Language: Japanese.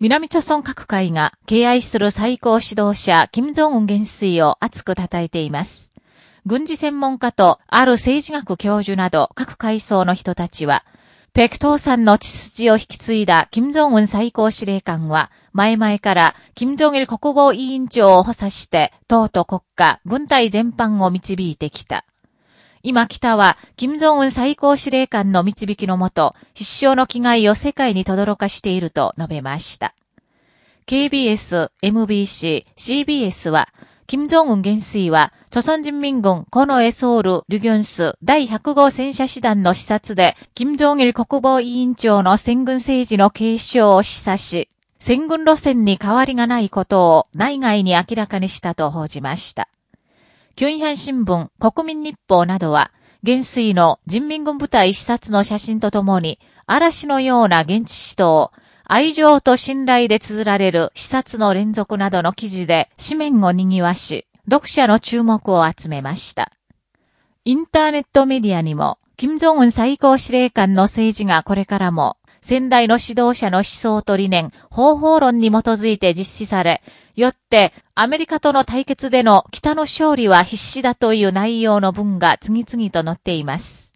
南朝村各界が敬愛する最高指導者、金正恩元帥を熱く称えています。軍事専門家とある政治学教授など各階層の人たちは、北東山の血筋を引き継いだ金正恩最高司令官は、前々から金正日国防委員長を補佐して、党と国家、軍隊全般を導いてきた。今北は、金正恩最高司令官の導きのもと、必勝の気概を世界に轟かしていると述べました。KBS、MBC、CBS は、金正恩元帥は、朝鮮人民軍コノエソウル・リュギョンス第100号戦車師団の視察で、金正日国防委員長の戦軍政治の継承を示唆し、戦軍路線に変わりがないことを内外に明らかにしたと報じました。キュンヒャン新聞、国民日報などは、元帥の人民軍部隊視察の写真とともに、嵐のような現地指導、愛情と信頼で綴られる視察の連続などの記事で紙面を賑わし、読者の注目を集めました。インターネットメディアにも、金正恩最高司令官の政治がこれからも先代の指導者の思想と理念、方法論に基づいて実施され、よってアメリカとの対決での北の勝利は必至だという内容の文が次々と載っています。